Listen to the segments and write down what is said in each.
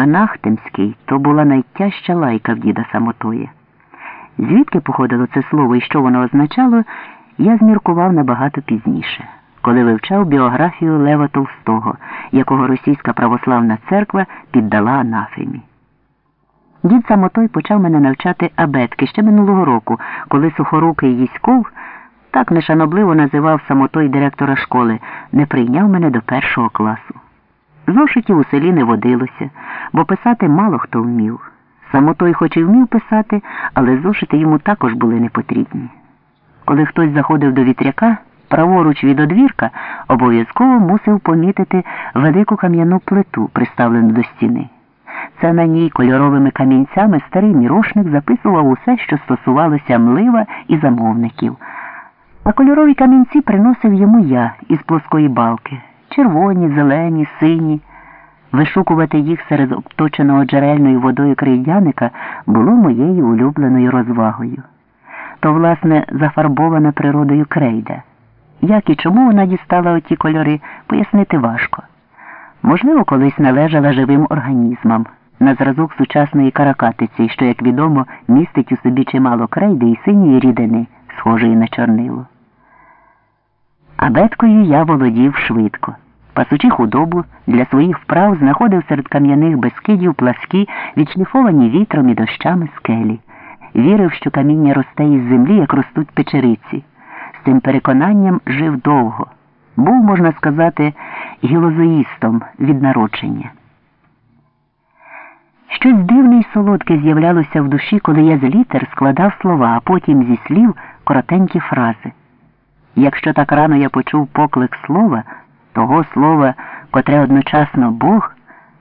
А Нахтемський то була найтяжча лайка в діда самотоє. Звідки походило це слово і що воно означало, я зміркував набагато пізніше, коли вивчав біографію Лева Толстого, якого російська православна церква піддала анафемі. Дід самотой почав мене навчати абетки ще минулого року, коли сухорукий Їськов, так нешанобливо називав самотой директора школи, не прийняв мене до першого класу. Зошитів у селі не водилося, бо писати мало хто вмів. Самотой хоч і вмів писати, але зошити йому також були не потрібні. Коли хтось заходив до вітряка, праворуч від одвірка обов'язково мусив помітити велику кам'яну плиту, приставлену до стіни. Це на ній кольоровими камінцями старий мірошник записував усе, що стосувалося млива і замовників. А кольорові камінці приносив йому я із плоскої балки червоні, зелені, сині. Вишукувати їх серед обточеного джерельною водою крейдяника було моєю улюбленою розвагою. То, власне, зафарбована природою крейда. Як і чому вона дістала оті кольори, пояснити важко. Можливо, колись належала живим організмам на зразок сучасної каракатиці, що, як відомо, містить у собі чимало крейди і синьої рідини, схожої на чорнило. Абеткою я володів швидко. Пасучи худобу, для своїх вправ знаходив серед кам'яних безкидів пласкі, відшліфовані вітром і дощами скелі. Вірив, що каміння росте із землі, як ростуть печериці. З цим переконанням жив довго. Був, можна сказати, гілозоїстом від народження. Щось дивне й солодке з'являлося в душі, коли я з літер складав слова, а потім зі слів коротенькі фрази. Якщо так рано я почув поклик слова, того слова, котре одночасно Бог,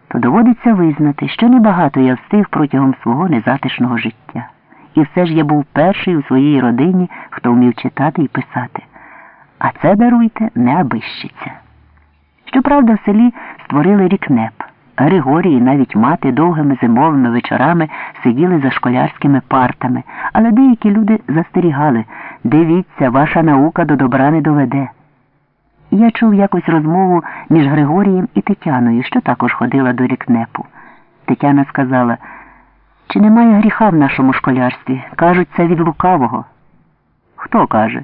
то доводиться визнати, що небагато я встиг протягом свого незатишного життя. І все ж я був перший у своїй родині, хто вмів читати і писати. А це, даруйте, не абищиться. Щоправда, в селі створили рікнеп. Григорій і навіть мати довгими зимовими вечорами сиділи за школярськими партами, але деякі люди застерігали дивіться, ваша наука до добра не доведе. Я чув якось розмову між Григорієм і Тетяною, що також ходила до рікнепу. Тетяна сказала, чи немає гріха в нашому школярстві? Кажуть, це від лукавого. Хто каже?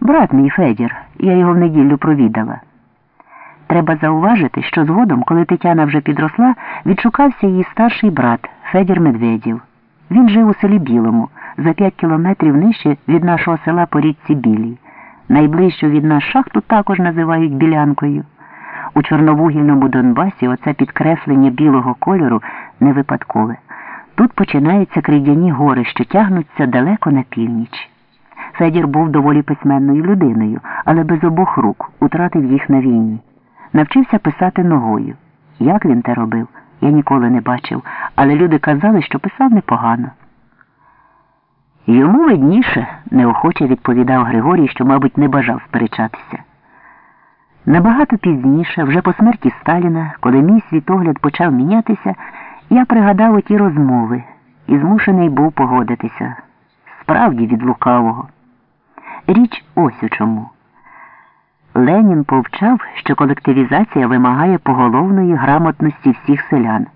Брат мій Федір, я його в неділю провідала. Треба зауважити, що згодом, коли Тетяна вже підросла, відшукався її старший брат Федір Медведєв. Він жив у селі Білому, за п'ять кілометрів нижче від нашого села по річці Білій. Найближчу від нас шахту також називають білянкою. У чорновугільному Донбасі оце підкреслення білого кольору не випадкове. Тут починаються кридяні гори, що тягнуться далеко на північ. Федір був доволі письменною людиною, але без обох рук утратив їх на війні. Навчився писати ногою. Як він те робив, я ніколи не бачив, але люди казали, що писав непогано. Йому видніше, неохоче відповідав Григорій, що, мабуть, не бажав сперечатися. Набагато пізніше, вже по смерті Сталіна, коли мій світогляд почав мінятися, я пригадав оті розмови і змушений був погодитися. Справді від лукавого. Річ ось у чому. Ленін повчав, що колективізація вимагає поголовної грамотності всіх селян.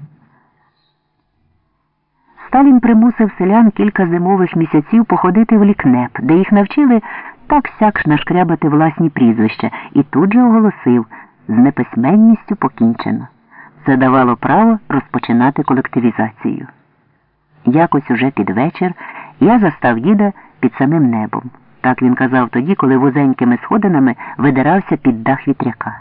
Сталін примусив селян кілька зимових місяців походити в лікнеп, де їх навчили так сяк нашкрябати власні прізвища, і тут же оголосив з неписьменністю покінчено. Це давало право розпочинати колективізацію. Якось уже під вечір я застав діда під самим небом. Так він казав тоді, коли вузенькими сходинами видирався під дах вітряка.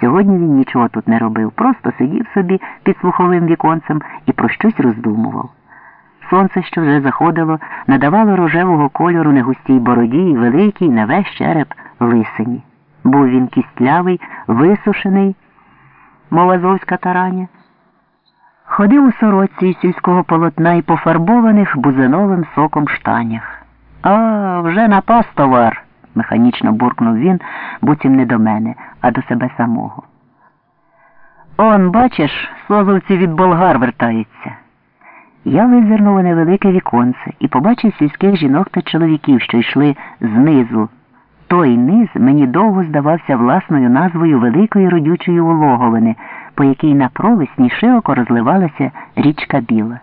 Сьогодні він нічого тут не робив, просто сидів собі під слуховим віконцем і про щось роздумував. Сонце, що вже заходило, надавало рожевого кольору негустій бороді і великий на весь череп лисині. Був він кістлявий, висушений, мов азовська тараня. Ходив у сорочці із сільського полотна і пофарбованих бузиновим соком штанях. А, вже напас товар, механічно буркнув він, буцім не до мене, а до себе самого. Он, бачиш, слозовці від болгар вертаються. Я визирнув у невелике віконце і побачив сільських жінок та чоловіків, що йшли знизу. Той низ мені довго здавався власною назвою великої родючої улоговини. по якій на провесні широко розливалася річка Біла.